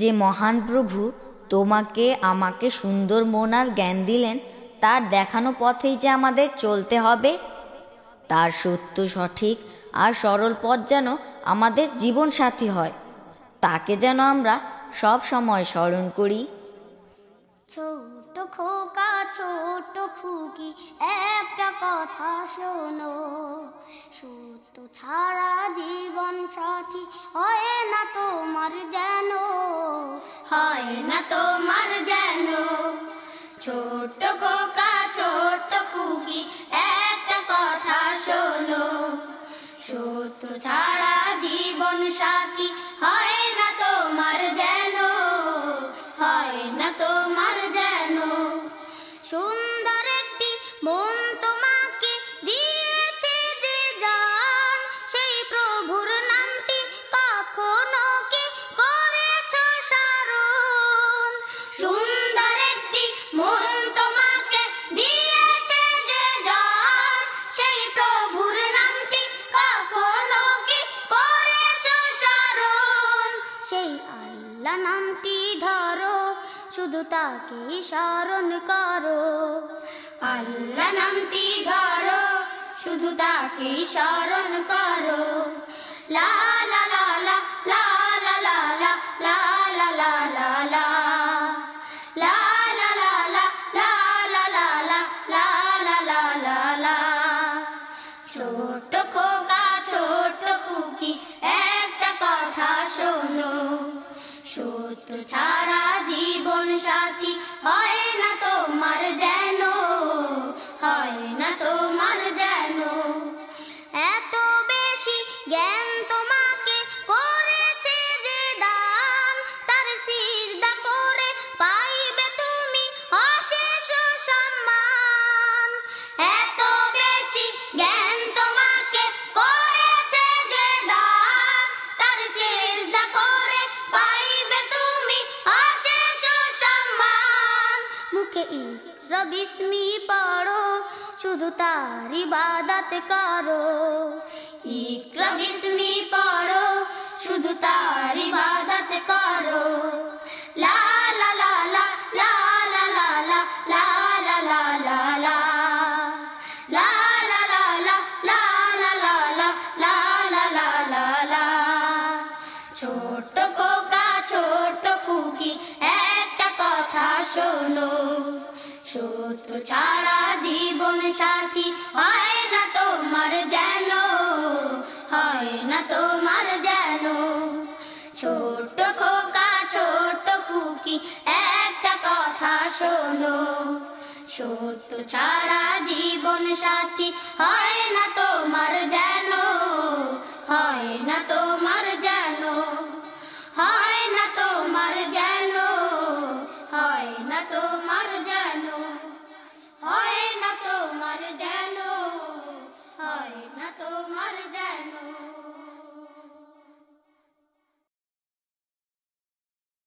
যে মহান প্রভু তোমাকে, আমাকে সুন্দর মন আর জ্ঞান দিলেন, তার দেখানো পথেই যে আমাদের চলতে হবে, তার সত্য সঠিক আর সরল পথ যেন আমাদের জীবন সাথী হয়, তাকে যেন আমরা সব সময় স্মরণ করি। ছোট খোকা, ছোট খুকি, একটা কথা শোনো, সত্য ছাড়া জীবন সাথী, হয় না তোমার যেন, হয় না তোমার যেন। ছোট খোকা, ছোট খুকি, একটা কথা শোনো সত্য ছাড়া জীবন সাথী আল্লাহ নামটি ধরো, শুধু তাকে স্মরণ করো। আল্লাহ নামটি ধরো, শুধু তাকে স্মরণ করো। লা ছাড়া জীবন সাথী হয় না তোমার যেন। মুখে ইকরা বিস্মি পড়ো, শুধু তার ইবাদত করো। ইকরা বিস্মি পড়ো, শুধু তার ইবাদত করো। সত্য ছাড়া জীবন সাথী হয় না তোমার যেন, হয় না তোমার যেন। ছোট খোকা ছোট খুকি একটা কথা শোনো। সত্য ছাড়া জীবন সাথী হয় না তোমার যেন ভাবনা তোমার জানো? হয়